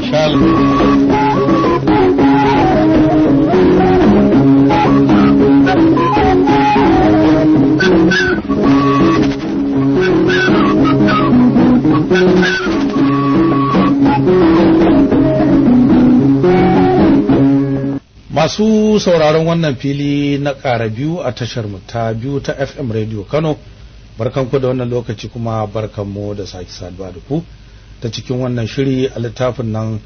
Kashal. Masu sauraron wannan fili na ƙara biyu a tashar mu ta biyu ta FM Radio Kano, barkanku da wannan lokaci kuma barkanmu da sake saduwa da ku ta cikin wannan shiri a littafin nan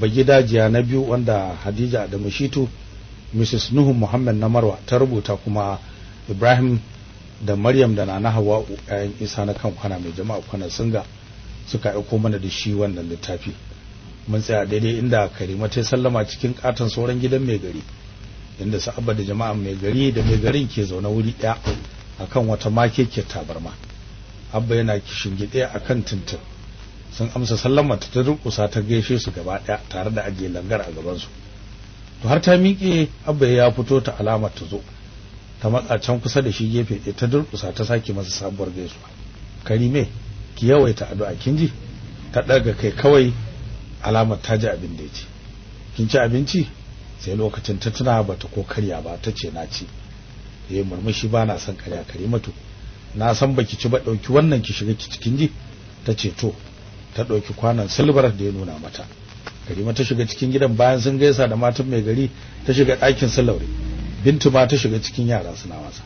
bagidajiya na biyu wanda Hadija Adamu Shitu, Mrs. Nuhu Muhammad na Marwa ta rubuta kuma Ibrahim da Maryam da Nana Hawa'u ƴaƴan Isa na kan kwana mai jama'a kwana singa suka aiko mana da shi wannan littafi. mun tsaya daidai inda karima ta sallama cikin katon sauran gidan mai gari inda sa'abba da jama'an mai gari da mai garin ke zaune wuri ɗaya akan wata makeke tabarma abba yana kishin gide akan tintin sun amsa sallama ta durƙusa ta gaishe su gaba ɗaya tare da ajiye langar a gaban su to har ta miƙe abba ya fito ta alamar ta zo ta matsa can kusa da shi gefe ɗaya ta durƙusa ta sake masa sabuwar gaisuwa. Karime ki yawaita addu'a kin ji? Ta ɗaga kai kawai alamar ta ji abin da ya ce. Kin ci abinci? Sai lokacin ta tuna bata ko karya ba ta ce na ci. Eh murmushi ba na son karya kare matu na san baki ci ba ɗauki wannan ki shiga ki cikin ji? Ta ce to ta ɗauki kwanan silbar da ya nuna mata. Karima ta shiga cikin gidan bayan sun gaisa da matan mai gari ta shiga ɗakin sulaure bintu ma ta shiga cikin yara suna wasa.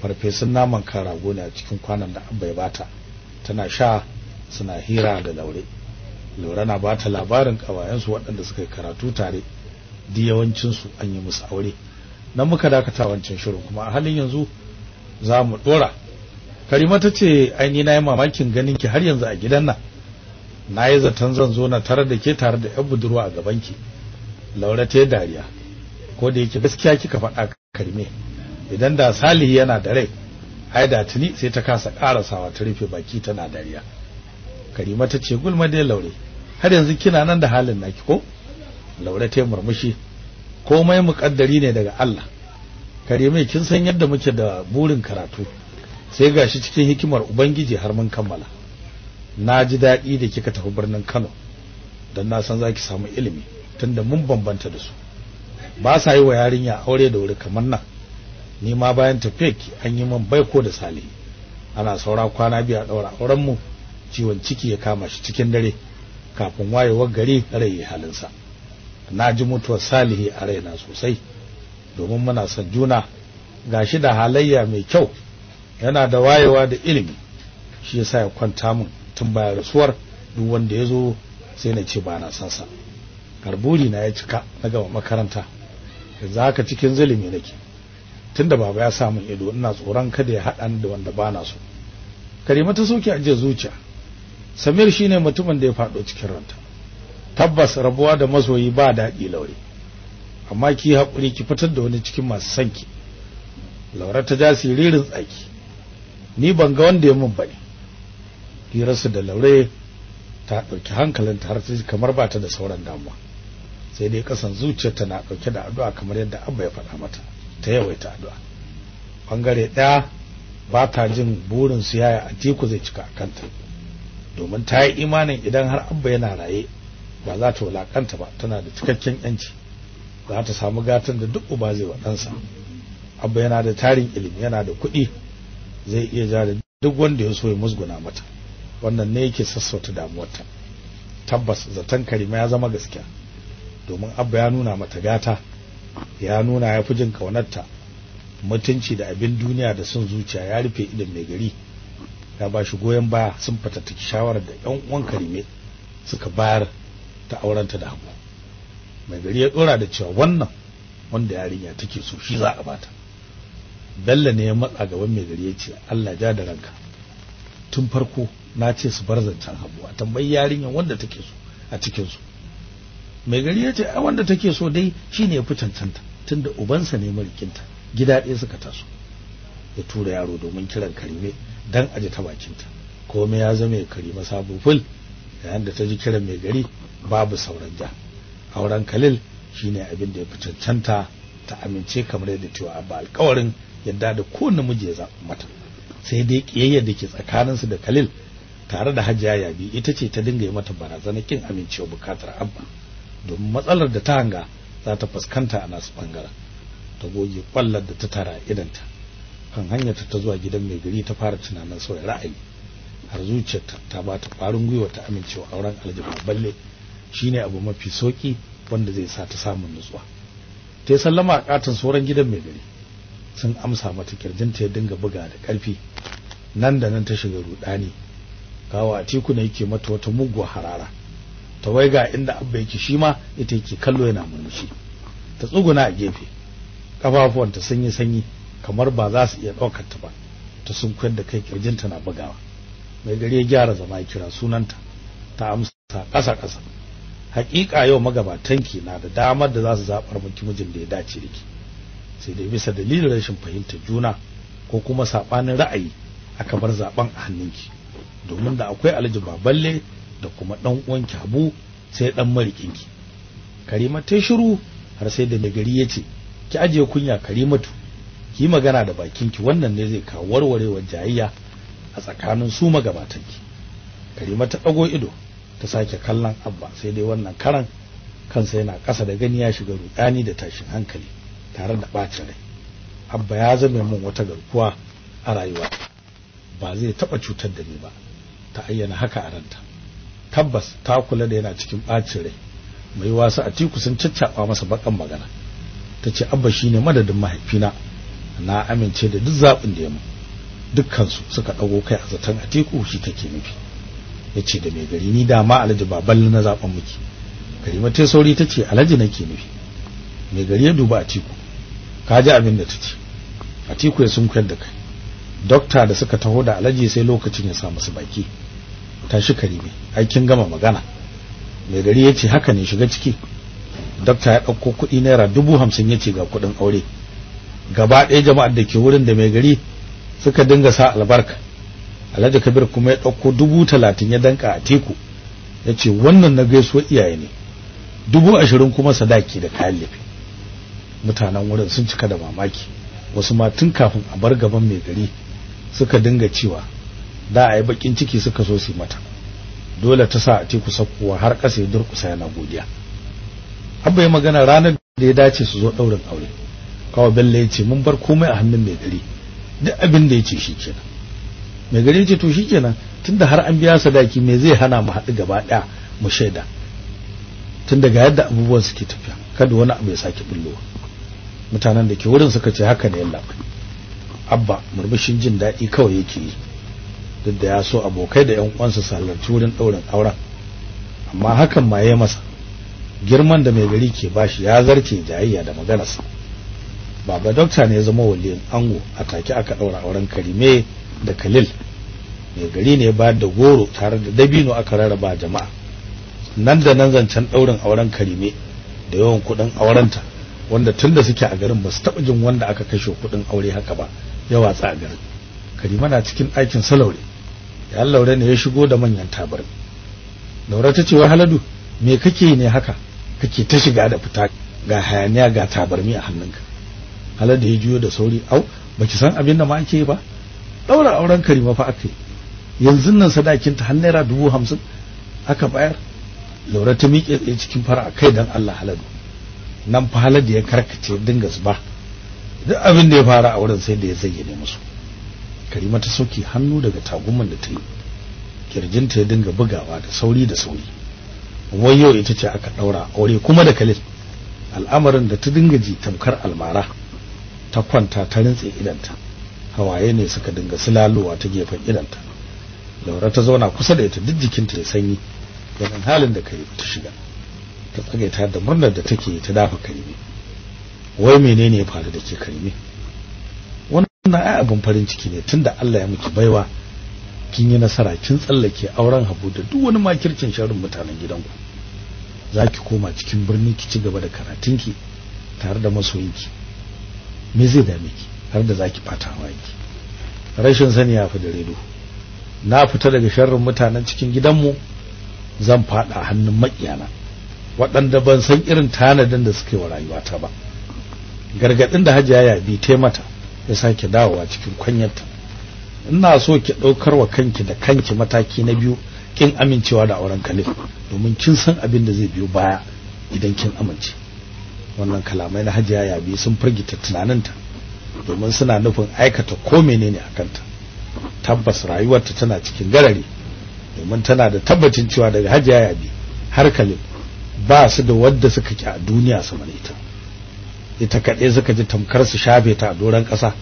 Farfesun naman kan rago ne a cikin kwanan da abba ya bata tana sha suna hira da laure. Laura na ba ta labarin ƙawayensu waɗanda suka yi karatu tare. Di yawancinsu an yi musu aure. Nan muka dakata wancan shirin kuma a halin yanzu za mu ɗora. Karima ta ce aini na yi mamakin ganin ki har yanzu a gidan nan. Na yi zaton zan zo na tare da ke tare da yan budurwa a gabanki. Laura ta dariya. Ko da yake gaskiya kika faɗa karime. Idan da salihi yana da rai ai da tuni sai ta kasa ƙarasawa ta rufe baki tana dariya. Karima ta ce gulma dai laure. Har yanzu kina nan da halin naki ko? Laure ta murmushi. Komai muƙaddari ne daga Allah. Karime kin san yadda muke da burin karatu? Sai gashi cikin hikimar ubangiji har mun kammala. Na ji daɗi da kika tafi birnin Kano don na san zaki samu ilimi tunda mun bambanta da su. Ba sa yi wa yarinya aure da wuri kamar nan. Ni ma bayan tafiyarki an yi min baiko da salihi ana saura kwana biyu a ɗaura auren mu ciwon ciki ya kama shi cikin dare kafin wayewar gari rai ya halinsa. Na ji mutuwar salihi a raina sosai domin muna son juna. Gashi da halayya mai kyau yana da wayewa da ilimi shi yasa ya kwanta min tun bayan rasuwar duk wanda ya zo sai na ce ba na son sa. Karburi na ya cika na gama makaranta. Yanzu haka cikin zulumi nake. Tunda baba ya sa min ido ina tsoron kada ya haɗa ni da wanda ba na so. Karima ta soke ajiye zuciya. Samir shine mutumin da ya faɗo cikin ranta. Tabbas rabuwa da masoyi ba daɗi laure. Amma ki haƙuri ki fitar da wani cikin masu sanki laure ta ja siririn tsaki. Ni ban ga wanda ya mun ba ne hirarsu da laure ta ɗauki hankalinta har ta kamar ba ta da sauran damuwa. Sai dai kasan zuciyarta na ɗauke da addu'a kamar yadda abba ya faɗa mata ta yawaita addu'a. Bangare ɗaya ba ta jin burin su yaya a teku zai cika a kanta. Domin ta yi imanin idan har abba yana raye ba za ta wulaƙanta ba tana da cikakken yanci. Za ta samu gatan da duk uba zai wa ɗansa. Abba yana da tarin ilimi yana da kuɗi zai iya ja da duk wanda ya so ya musguna mata. Wannan ne yake sassauta damuwarta. Tabbas zaton karima ya zama gaskiya. Domin abba ya nuna mata gata ya nuna ya fi jin ƙaunarta. Mutunci da abin duniya da son zuciya ya rufe idan mai gari. Ya ba shi goyon baya sun fatattaki shawarar da yan uwan karime suka bayar ta aurenta da hagu mai gari ya dora da cewa wannan wanda yarinya take so shi za a bata Bello ne ya matsa gaban mai gari ya ce Allah ja da ranka. Tun farko na ce su bar zancen habu a tambayi yarinyar wanda take so a cikin su mai gari ya ce ai wanda take so dai shine ya fi cancanta tunda ubansa ne marikinta gida ɗaya suka taso. Ya tura yaro domin kiran karime dan aje ta bakinta. Komai ya zama karima sabo ful yayin da ta ji kiran mai gari babu sauran ja. Auren Khalil shine abin da ya fi cancanta ta amince kamar yadda cewa abba alƙawarin yadda da kowane miji ya zaɓi mata. Sai dai ƙiyayyar da ke tsakaninsu da Khalil tare da hajiya yabi ita ce ta dinga yi mata barazana kin amincewa buƙatar abba. Domin matsalar da ta hanga za ta fuskanta a nasu ɓangaren. Ta goge kwallar da ta tara idanta kan hanyar ta zuwa gidan mai gari ta fara tunanin sauya ra'ayi. Har zuciyarta ta ba ta ƙwarin gwiwa ta amincewa auren aljiba balle shine abu mafi sauƙi wanda zai sa ta samun nutsuwa. Ta yi sallama a katin sauran gidan mai gari. Sun amsa mata kirjinta ya dinga buga da ƙarfi. Nan da nan ta shiga rudani kawo a tiku ne yake mata wata muguwa harara. Ta waiga inda abba yake shi ma ita yake kallo yana murmushi. Ta tsuguna a gefe. Kafafuwanta sanyi sanyi kamar ba za su iya ɗaukar ta ba. Ta sunkuyar da kai kirjinta na bugawa. Mai gari ya gyara zama ya kira sunanta. Ta amsa ƙasa ƙasa. Hakika yau magabatanki na da damar da za su zaɓar miki mijin da ya dace da ki sai dai bisa dalilin rashin fahimtar juna ko kuma saɓanin ra'ayi aka bar zaɓen a hannunki. Domin da akwai alhaji baballe da kuma ɗan uwanki habu sai ɗan marikinki. Karima ta shiru har sai da mai gari ya ce ki ajiye kunya karimatu ki magana da bakinki wannan ne zai kawo warwarewar jayayya a tsakanin su magabatanki. Karima ta ɗago ido ta sake kallon abba sai dai wannan karan kansa yana ƙasa da gani ya shiga rudani da tashin hankali tare da ɓacin rai. Abba ya zame min wata garkuwa a rayuwa. Ba zai taɓa cutar da ni ba. Ta ayyana haka a ranta. Tabbas ta kula da yana cikin ɓacin rai. Mai wasu a tiku sun caccaɓa masa bakan magana. Ta ce abba shine madadin mahaifina. Na amince da duk zaɓin da ya mu dukkansu suka ɗago kai a zaton a tiku shi take nufi. Ya ce da mai gari ni dama alhaji baballe na zaɓen miki karima ta sauri ta ce alhaji nake nufi. Mai gari ya duba a tiku. Ka ji abin da ta ce. A tiku ya sunkuyar da kai. Dokta da suka taho da alhaji sai lokacin ya sa musu baki. Tashi karime aikin gama magana. Mai gari ya ce haka ne shiga ciki. Dokta ya ɗauko kuɗi naira dubu hamsin ya ce ga kuɗin aure. Gaba ɗaya jama'ar da ke wurin da mai gari suka dinga sa albarka. Alhaji kabir kuma ya ɗauko dubu talatin ya danka a teku. Ya ce wannan na gaisuwar iyaye ne. Dubu ashirin kuma sadaki da kayan lefe. Mutanen wurin sun cika da mamaki. Wasu ma tun kafin a bar gaban mai gari suka dinga cewa da a yi bakin ciki suka so su mata. Dole ta sa a teku sakkowa har ƙasa ya durƙusa yana godiya. Abba ya magana ranar da ya dace su zo ɗaurin aure. Kawai bello ya ce mun bar komai a hannun mai gari. Duk abin da ya ce shi kenan. Mai gari ce to shikenan tunda har an biya sadaki me zai hana mu haɗu gaba ɗaya mu shaida? Tun daga yadda abubuwan suke tafiya kada wani abu ya sake bullowa mutanen da ke wurin suka ce haka ne yalla abba murmushin jin daɗi kawai yake yi. Duk da ya so abokai da ƴan uwansa su halarci wurin ɗaurin auren. Amma hakan ma ya masa. Girman da mai gari ke bashi ya zarce jayayya da maganarsa. Baba dokta ne ya zama waliyin ango a take aka ɗaura auren karime da Khalil. Mai gari ne ba da goro tare da dabino aka rarraba jama'a. Nan da nan zancen daurin auren Karime da yawan kuɗin aurenta wanda tunda suke a garin ba su taba jin wanda aka kashe kuɗin aure haka ba ya watsa a garin. Karima na cikin aikin salaure. Ya laure ne ya shigo da manyan tabar. Laura ta ce wa Haladu me kake ne haka? Kake ta shiga da fita ga hayaniya ga tabarmi a hannunka. Haladu ya juyo da sauri au baki san abin da ma ake ba? Daura auren karima fa aka yanzu nan sadakin ta har naira dubu hamsin aka bayar. Laura ta miƙe tsaye cikin fara kai dan Allah haladu nan fa haladu ya karkace dinga zuba. Duk abin da ya fara a wurin sai da ya zayyane musu. Karima ta sauke hannu daga tagumin da ta yi. Kirjinta ya dinga bugawa da sauri da sauri. Wai yau ita ce aka daura aure kuma da kalil al'amarin da ta dinga ji tamkar almara. Ta kwanta ta rintse idanta. Hawaye ne suka dinga silalowa ta gefen idanta. Laura ta zauna kusa da ita duk jikinta ya sanyi. Ganin halin da kai ta shiga. Ta tsagaita da murnar da take ta dafa karime wai menene ya faru da ke karime wannan ai abin farin ciki ne tunda Allah ya miki baiwa kin yi nasara kin tsallake auren habu da duk wani makircin sharrin mutanen gidanku. Zaki koma cikin birni ki ci gaba da karatunki tare da masoyinki. Me zai dame ki har da zaki fata waki rashin sani ya fi da redo na fita daga sharrin mutanen cikin gidanmu zan fada hannun makiyana waɗanda ban san irin tanadin da suke wa rayuwata ba. Gargadin da hajiya ya bi ta mata ya sake dawowa cikin kwanyarta. Ina so ki ɗaukar wa kanki da kanki mataki na biyu kin amincewa da auren Khalil. Domin kin san abin da zai biyo baya idan kin amince. Wannan kalamai na Hajiya Yabi sun firgita tunaninta domin suna nufin aikata ko menene a kanta. Tabbas rayuwarta tana cikin garare domin tana da tabbacin cewa daga Hajiya Yabi har Khalil ba su da wadda suka ki a duniya sama da ita. Ita kaɗai suka ji tamkar su shafe ta a doron ƙasa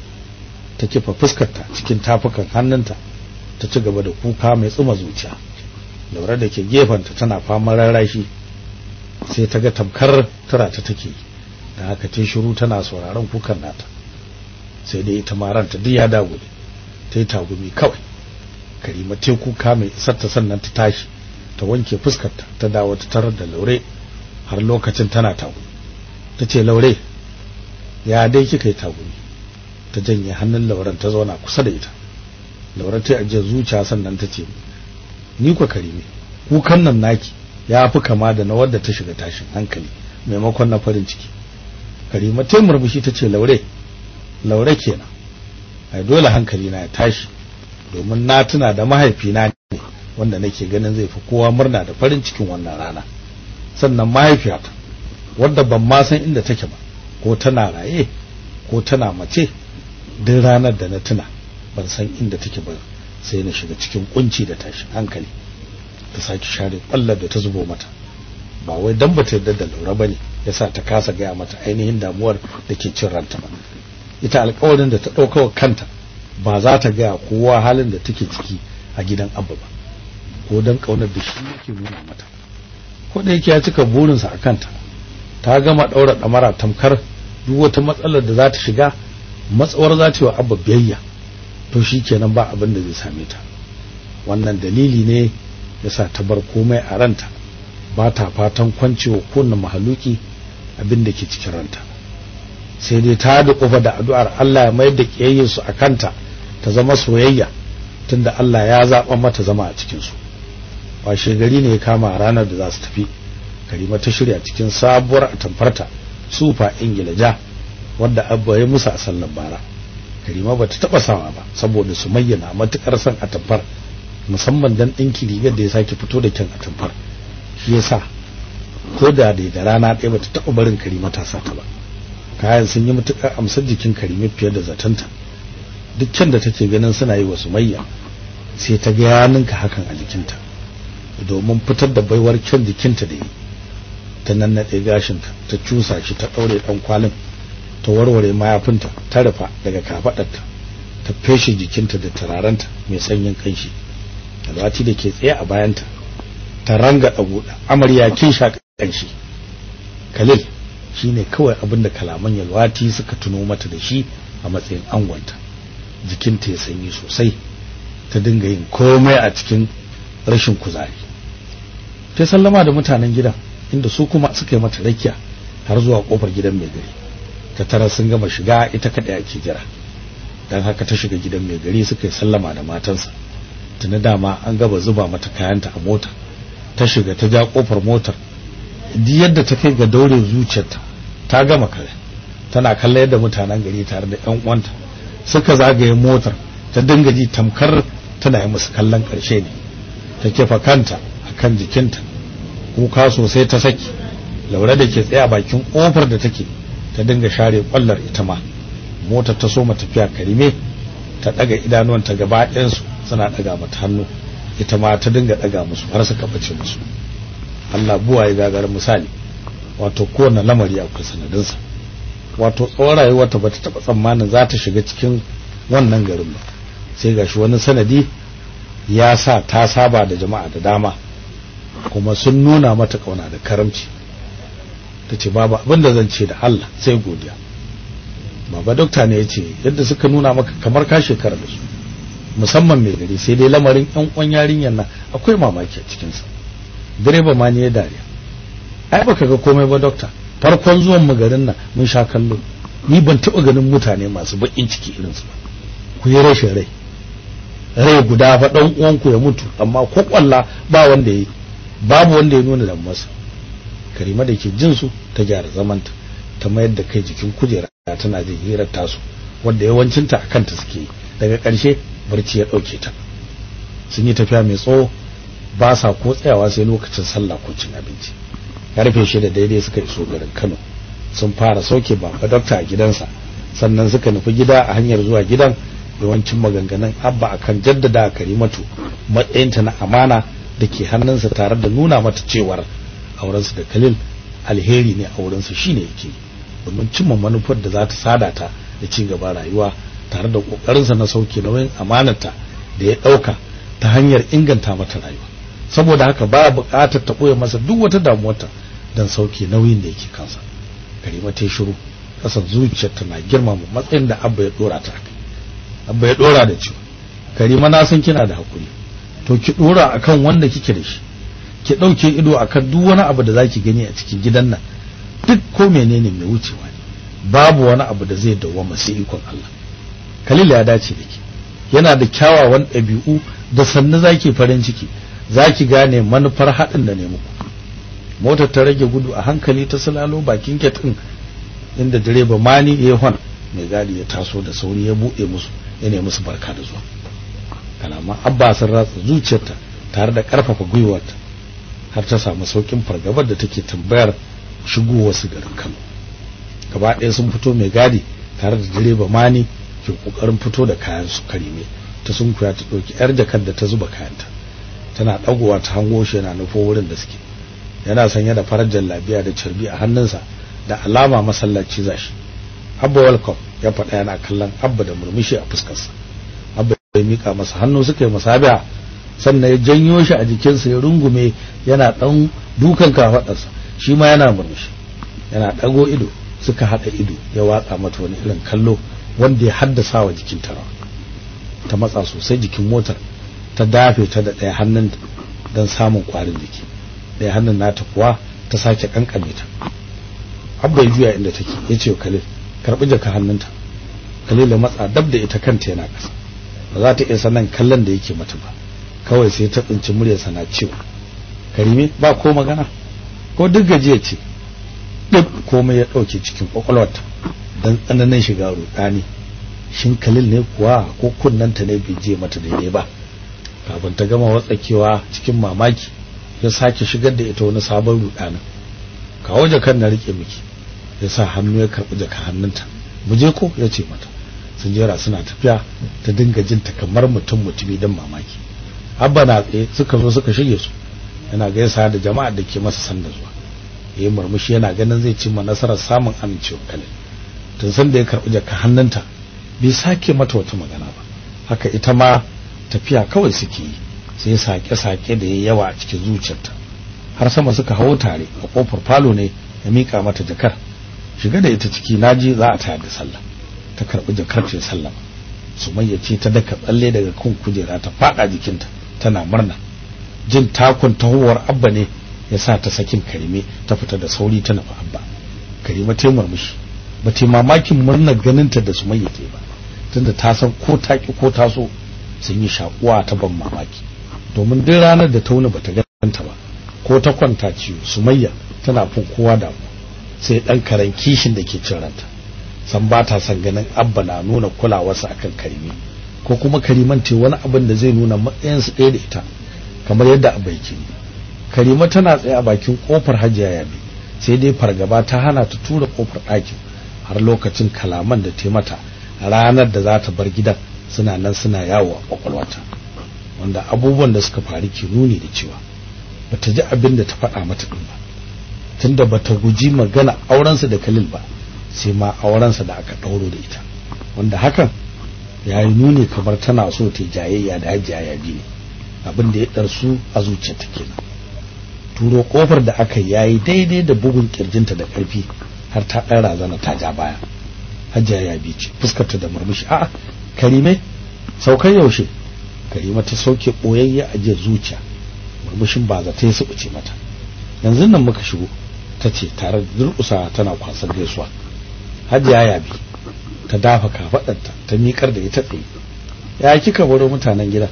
ta kifa fuskarta cikin tafukan hannunta ta ci gaba da kuka mai tsuma zuciya. Laura da ke gefenta tana faman rarrashi sai ta ga tamkar tara ta take da haka ta shiru tana sauraron kukan nata. Sai dai ita ma ranta duk ya dagule ta yi tagumi kawai. Karima ta kuka mai isar ta sannan ta tashi ta wanke fuskarta ta dawo ta tarar da laure har lokacin tana tagumi. Ta ce laure ya dai kika yi tagumi. Ta janye hannun lauren ta zauna kusa da ita. Laure ta ajiye zuciya sannan ta ce ni kwa karime kukan nan naki ya fi kama da na wadda ta shiga tashin hankali maimakon na farin ciki. Karima ta murmushi ta ce laure laure kenan. Ai dole hankali na ya tashi domin na tuna da mahaifina ne wanda nake ganin zai fi kowa murna da farin cikin wannan rana. Sannan mahaifiyata wadda ban ma san inda take ba ko tana raye ko tana mace duk ranar da na tuna ban san inda take ba sai na shiga cikin kunci da tashin hankali ta saki share kwallar da ta zubo mata. Ba wai dan bata yarda da Laura ba ne yasa ta kasa gaya mata ainihin damuwar da ke cin ranta ba. Ita alƙawarin da ta ɗauka wa kanta ba za ta gaya kowa halin da take ciki a gidan Abba ba ko dan ƙaunar da shi yake nuna mata. Ko da yake ya cika burinsa a kanta ta gama daura damara tamkar duk wata matsalar da za ta shiga matsawar za ta yi wa Abba biyayya to shikenan ba abin da zai same ta. Wannan dalili ne yasa ta bar komai a ranta ba ta fatan kwancewa kowanne mahaluki abin da ke cikin ranta. Sai dai ta da ƙofa da addu'ar Allah ya mayar da kiyayyar su akanta ta zama soyayya tunda Allah ya zaba mata zama a cikin su washe gari ne ya kama ranar da za su tafi Karima ta shirya cikin sabuwar atamfarta sufa Ingila ja wadda Abba ya musa a sallan bara. Karima bata taba sawa ba saboda su mayyana matuƙar son atamfar musamman dan dinki rigar da ya sake fito da kyan atamfar. Shi yasa ko da dai da rana ɗaya bata taba barin Karima ta sa ta ba. Kayan sun yi matuƙar amsar jikin Karima fiye da zatanta dukkan da take ganin suna yi wa Sumayya sai ta ga ya ninka hakan a jikinta. Domin fitar da baiwar kyan jikinta da yi. Ta nannaɗe gashinta ta cusa shi ta ɗaure ɗan kwalin ta warware mayafinta ta rufa daga kafaɗarta ta feshe jikinta da turarenta mai sanyin kanshi alwati da ke tsaye a bayanta ta ranga ɗaguɗa amarya kin sha kanshi khalil shine kawai abin da kalaman yalwati suka tuno mata da shi a matsayin angonta. Jikinta ya sanyi sosai ta dinga yin komai a cikin rashin kuzari. Ta sallama da mutanen gidan inda su kuma suka yi mata rakiya har zuwa ƙofar gidan mai gari. Ta tara sun gama shiga ita kada ake jira. Dan haka ta shiga gidan mai gari suka yi sallama da matansa. Tuni dama an gaba zuba mata kayanta a mota. Ta shiga ta ja ƙofar motar. Di yadda ta kai ga daure zuciyarta ta gama kare. Tana kallon yadda mutanen gari tare da ƴan uwanta suka zagaye motar. Ta dinga ji tamkar tana yi musu kallon ƙarshe ne. Ta kefa kanta akan jikinta. Kuka sosai ta saki. Laura da ke tsaye a bakin ƙofar da take ta dinga share kwallar ita ma. Motar ta soma tafiya karime ta daga idanuwanta gaba ɗayansu suna daga mata hannu. Ita ma ta dinga daga musu har suka bace musu. Allah buwa ya gagarin misali wato kowane lamari akwai sanadinsa. Wato tsawon rayuwarta bata taba tsammanin za ta shiga cikin wannan garin ba. Sai gashi wani sanadi ya sa ta saba da jama'a da dama. Kuma sun nuna mata ƙauna da karamci. Tace babu abin da zan ce da Allah sai godiya. Baba dokta ne ya ce yadda suka nuna maka kamar ka shekara da su musamman mai gari sai dai lamarin yan uwan yarinyar nan akwai mamaki a cikin sa direba ma ne ya dariya. Ai baka ga komai ba dokta. Farkon zuwan mu garin nan mun sha kallo. Ni ban taba ganin mutane masu bakin ciki irin su ba. Ku yi rashin rai. Rai guda fa dan uwanku ya mutu amma ko kwalla ba wanda yi. Babu wanda ya nuna da masa karima da ke jin su ta gyara zamanta ta mayar da kai jikin kujera tana jin hirar tasu wanda yawancinta a kanta suke daga ƙarshe barci ya ɗauke ta. Sun yi tafiya mai tsawo ba sa ko tsayawa sai lokacin sallah ko cin abinci. Karfe shida daidai suka iso garin Kano. Sun fara sauke baba dokta a gidansa sannan suka nufi gida a hanyar zuwa gidan. Yawancin maganganun abba akan jaddada karimatu matsayinta na amana da ke hannunsa tare da nuna mata cewar aurensu da Khalil alheri ne a wurinsa shine yake domin cimma manufar da za ta sada ta da ci gaba rayuwa tare da kokarinsa na sauke nauyin amanarta da ya ɗauka ta hanyar inganta mata rayuwa. Saboda haka ba buƙatar ta ɓoye masa duk wata damuwarta dan sauke nauyin da yake kansa. Karima ta shiru kasan zuciyarta na girmama matsayin da Abba ya dora ta Abba ya dora da cewa Karima na san kina da haƙuri to ki dora akan wanda kike da shi. Ki ɗauke ido akan duk wani abu da zaki gani a cikin gidan nan. Duk ko menene mai wucewa ne. Babu wani abu da zai dawwama sai ikon Allah. Khalil ya dace da ki yana da kyawawan ɗabi'u da sannu zaki farin ciki. Zaki gane manufar haɗin da ne muku. Motar ta rage gudu a hankali ta sulalo bakin ketin inda direba mani ya hon mai gadi ya taso da sauri ya buɗe musu ya nemi musu barka da zuwa. Kalaman abba sun ratsa zuciyarta tare da ƙarfafa gwiwarta har ta samu saukin fargabar da take tambayar shigowar su garin Kano. Gaba ɗaya sun fito mai gadi tare da direba mani ke ƙoƙarin fito da kayan su karime ta sunkuya ta ɗauki yar jakar da ta zuba kayanta. Tana ɗagowa ta hango shi yana nufo wurin da suke. Yana sanye da farar jallabiya da carbi a hannunsa da alama masallaci zashi abba welcome ya faɗa yana kallon abba da murmushi a fuskarsa. Ya mika masa hannu suka yi musabiya sannan ya janyo shi a jikinsa ya rungume yana ɗan dukan kafaɗarsa. Shi ma yana murmushi. Yana ɗago ido suka haɗa ido ya watsa mata wani irin kallo wanda ya haddasa wa jikin ta ta matsa sosai jikin motar ta dafe ta da ɗaya hannun don samun ƙwarin jiki. Ɗaya hannun nata kuwa ta sake kankame ta. Abba ya juya inda take ya ce Khalil karɓi jaka hannunta. Khalil ya matsa dab da ita kanta yana ƙasa. Ba za ta iya sanan kallon da yake mata ba. Kawai sai ta tsinci muryarsa na cewa karime ba ko magana? Ko duk gajiya ce? Duk komai ya ɗauke cikin kwakwalwarta don tsananin shiga rudani shin Khalil ne kuwa ko kunnanta ne bai je mata daidai ba? Kafin ta gama watsakewa cikin mamaki ya sake shigar da ita wani sabon rudanin kawo jakan na riƙe miki. Ya sa hannu ya karɓi jaka hannunta. Mu je ko? ya ce mata. Sun jera suna tafiya ta dinga jin ta kamar mutum mutumi don mamaki. Abba na tsaye suka zo suka shige su. Yana gaisa da jama'ar da ke masa sanda zuwa. Yayin murmushi yana ganin zai cimma nasarar samun amincewar Khalil. Tun san da ya karɓi jaka hannunta bai sake mata wata magana ba. Haka ita ma tafiya kawai suke yi sai sake-sake da ya yawa a cikin zuciyarta. Har sama suka hawo tare a ƙofar falo ne ya mika mata jakar. Shiga da ita ciki na ji za a tayar da sallah. Ta karɓi jakar ta sallama sumayya ce ta daka tsalle daga kan kujera ta fada jikinta tana murna. Jin takun tahowar abba ne ya sa ta sakin karime ta fita da sauri ta nufi abba. Karima ta murmushi ba ta mamakin murnar ganinta da sumayya ta ba tunda ta san ko ta ki ko ta so sun yi shakuwa ta ban mamaki. Domin duk ranar da tauna bata ganta ba ko ta kwanta ciwo sumayya tana fin kowa da sai dan karen kishin da ke cin ranta. San ba ta san ganin abba na nuna kulawarsa akan karimi ko kuma kariman ce wani abin da zai nuna matsayin su ɗaya da ita kamar yadda abba yake karima tana tsaye a bakin ƙofar hajiya yabi sai dai fargaba ta hana ta tura ƙofar ɗakin har lokacin kalaman da ta mata ranar da za ta bar gidan suna nan suna yawo a kwakwalwata wanda abubuwan da suka faru ke nuni da cewa bata ji abin da ta faɗa mata din ba tunda bata guji magana aurensa da Khalil ba. Sai ma aurensa da aka ɗauro da ita. Wanda hakan ya yi nuni kamar tana so ta jayayya da hajiya ya bi ne. Abin da ya ɗarsu a zuciyarta kenan. Turo ƙofar da aka yayi daidai da bugun kirjinta da ƙarfi har ta ɗan razana ta ja baya. Hajiya ya bi ce fuskarta da murmushi a'a karime saukar yaushe? Karima ta sauke boyayya a jiya zuciya. Murmushin ba za ta yi subuce mata. Yanzu nan muka shigo ta ce tare da durƙusa tana kwasar gaisuwa. Hajiya ya bi ta dafa kafaɗarta ta miƙar da ita tsaye. Ya kika baro mutanen gida?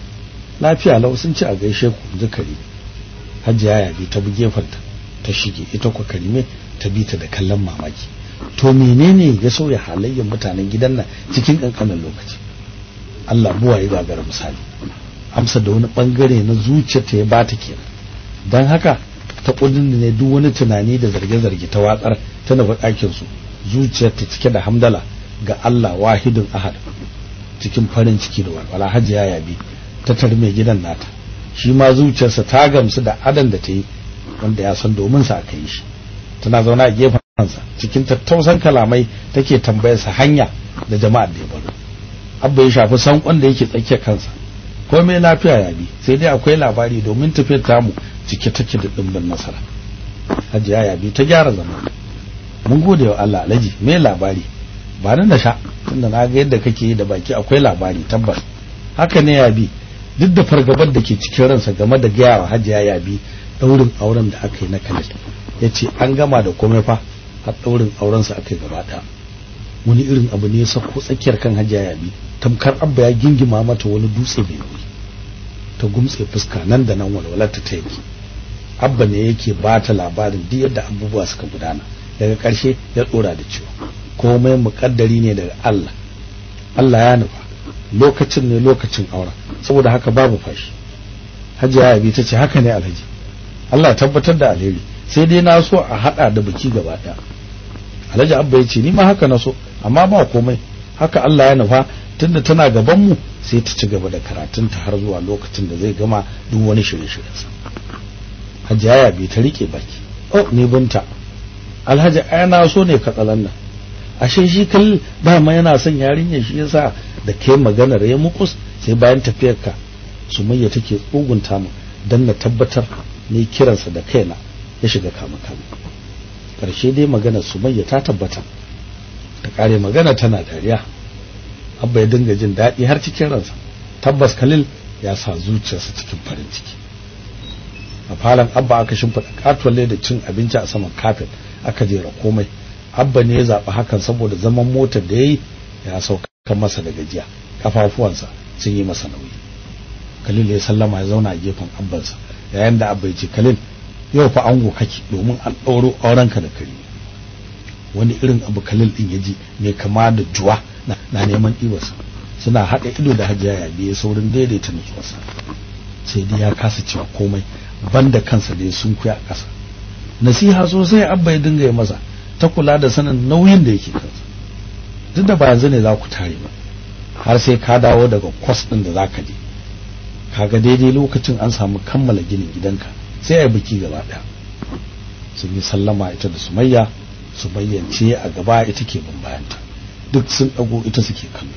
Lafiya lau sun ci a gaishe ku ji karime hajiya ya bi ta bi gefenta ta shige ita ku karime ta bi ta da kallon mamaki. To menene ya sauya halayyar mutanen gidan nan cikin kankanin lokaci? Allah buwa ya gagara misali. Amsa da wani ɓangare na zuciyarta ya bata kenan. Dan haka ta kuɗin ne duk wani tunani da zarge-zarge ta watsar ta nufi ɗakin su zuciyarta cike da hamdala ga Allah wahidun ahad cikin farin ciki da walwala. Hajiya yabi ta tarme gidan nata. Shi ma zuciyarsa ta gamsu da adan da ta yi wanda ya san domin sa aka yi shi. Tana zauna a gefen sa cikin tattausan kalamai take tambayar sa hanya da jama'ar da ya baro. Abba ya shafi sankon da yake tsakiyar kansa. Komai lafiya ya bi sai dai akwai labari domin tafiyar tamu cike take da dimbin nasara. Hajiya ya bi ta gyara zama. Mun gode wa Allah alaji me labari? Ba nan da sha tunda na ga yadda kake da baki akwai labari tabbas. Haka ne ya bi duk da fargabar da ke cikin ransa game da gaya wa hajiya ya bi daurin auren da aka yi na kalis ya ce an gama da komai fa har daurin aurensa aka yi gaba wani irin abu ne ya sako tsakiyar kan hajiya ya bi tamkar abba ya gingima mata wani dutse mai nauyi ta gumtse fuska nan da nan walwalar ta ta abba ne yake ba ta labarin duk yadda abubuwa suka gudana. Daga ƙarshe ya tsora da cewa komai muƙaddari ne daga Allah. Allah ya nufa. Lokacin ne lokacin aure. Saboda haka babu fashi. Hajiya ya bi ta ce haka ne alhaji. Allah ya tabbatar da alheri. Sai dai na so a hada da biki gaba ɗaya alhaji abba ya ce ni ma haka na so amma ba komai. Haka Allah ya nufa. Tunda tana gaban mu sai ta ci gaba da karatunta har zuwa lokacin da zai gama duk wani shirye-shiryensa. Hajiya ya bi ta riƙe baki. Oh ni binta. Alhaji ai na so ne katsalan nan. Ashe shi kal dama yana son yarinya shi yasa da kai maganar ya mukus sai bayan tafiyar ka sumayya take tsugunta mu dan na tabbatar ne kiransa da kaina ya shiga kama kama ƙarshe dai maganar sumayya ta tabbata. Ta kare magana tana dariya. Abba ya dinga jin daɗi har cikin ransa. Tabbas kalil ya sa zuciyarsa cikin farin ciki. A falon abba aka shimfiɗa katuwar da cin abinci a saman kafet. Aka jera komai. Abba ne ya zaɓi hakan saboda zaman motar da ya yi ya sauka masa da gajiya. Kafafuwansa sun yi masa nauyi. Kalil ya sallama ya zauna a gefen abbansa. Yayin da abba ya ce kalil yau fa ango kake domin an ɗauro aurenka da kare wani irin abu kalil ɗin ya ji mai kama da juwa na neman ɗibarsa. Suna haɗa ido da hajiya ya biye saurin daidaita nutsuwarsa. Sai dai ya kasa cewa komai banda kansa da ya sunkuya a ƙasa. Nasiha sosai abba ya dinga yi masa ta kula da sanin nauyin da yake kansa. Duk da ba yanzu ne za ku tare ba har sai ka dawo daga kwas ɗin da za ka je. Kaga daidai lokacin an samu kammala ginin gidanka sai a biki gaba ɗaya. Sun yi sallama ita da sumayya sumayyance a gaba ita ke bin bayanta. Duk sun ɗago ita suke kallo.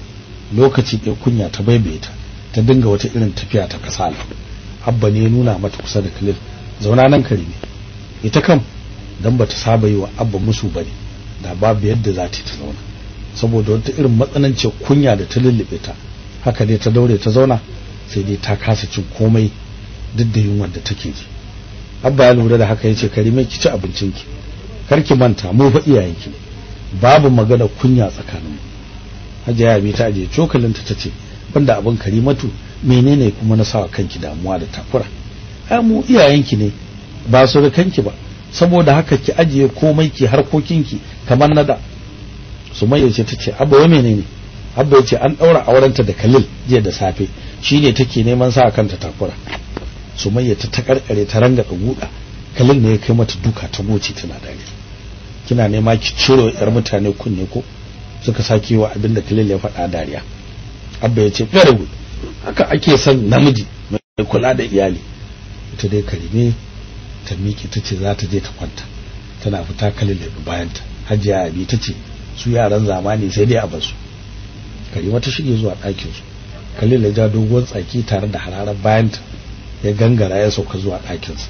Lokaci ɗaya kunya ta baibaye ta ta dinga wata irin tafiya ta kasala. Abba ne ya nuna mata kusa da kalil zauna nan kare ne ita kam dan bata saba yi wa abba musu ba ne da babu yadda za ta zauna. Saboda wata irin matsanancin kunya da ta lullube ta haka dai ta daure ta zauna sai dai ta kasa cin komai duk da yunwar da take ji. Abba ya lura da haka ya ce karime ki ci abincinki. Kar ki manta mu fa iyayenki babu magana kunya tsakaninmu. Hajiya bi ta aje cokalinta ta ce banda abin karimatu menene kuma na sawa kanki damuwa da takura? Ai mu iyayenki ne. Ba su da kanki ba. Saboda haka ki ajiye komai ki harkokinki kamar nada sumayya ce tace abba wai menene? Abba ya ce an daura aurenta da Khalil jiya da safe. Shine take neman sa kanta takura. Sumayya ta ta karkare ta ranga guda Khalil ne ya kai mata duka ta goce tana dare kina nema ki ciro yar mutane kunne ko? Suka sake wa abin da Khalil ya faɗa dariya. Abba ya ce very good haka ake son namiji mai kula da iyali. Ita dai karime ta miƙe ta ce za ta je ta kwanta. Tana fita kalil da bayanta. Hajiya abi ta ce su yaran zamani sai dai a ba su karima ta shige zuwa ɗakin su. Ja doguwar tsaki tare da hararar bayanta. Ya gangara ya sauka zuwa ɗakin sa.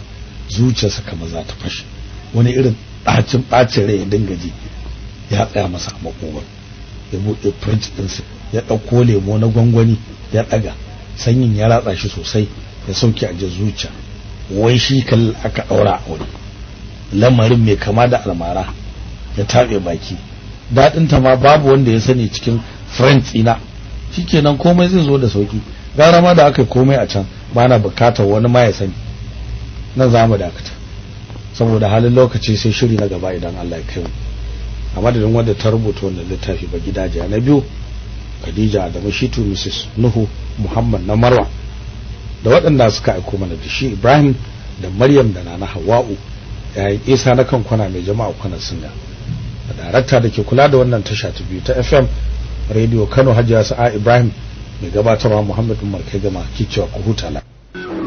Zuciyarsa kamar za ta fashe. Wani irin ɗacin ɓacin rai ya dinga ji. Ya tsaya masa a makogwar ya buɗe fridge ɗinsa ya ɗauko lemo na gwangwani. Ya ɗaga. Sanyin ya ratsa shi sosai. Ya sauke a zuciya. Wai shi kal aka daura a wuri. Lamarin mai kama da almara ya tabe baki. Dadin ta ma babu wanda ya sani cikin friends ina. Shikenan komai zai zo da sauƙi. Gara ma da aka komai a can bana buƙatar wani ma ya sani. Nan za mu dakata. Saboda halin lokaci sai shiri na gaba idan Allah ya kai mu. A madadin wanda ta rubuta wannan littafi ba gidaje na biyu Khadija da Mashitu Mrs Nuhu Muhammad na Marwa. Da waɗanda suka aiko mana da shi Ibrahim da Maryam da Nana Hawwa'u yayin Isa na kan kwana mai jama'a kwana singa da darakta da ke kula da wannan tasha ta biyu ta FM Radio Kano Hajiya Sa'a Ibrahim mai gabatarwa Muhammad Umar kai gama kicewa ku hutala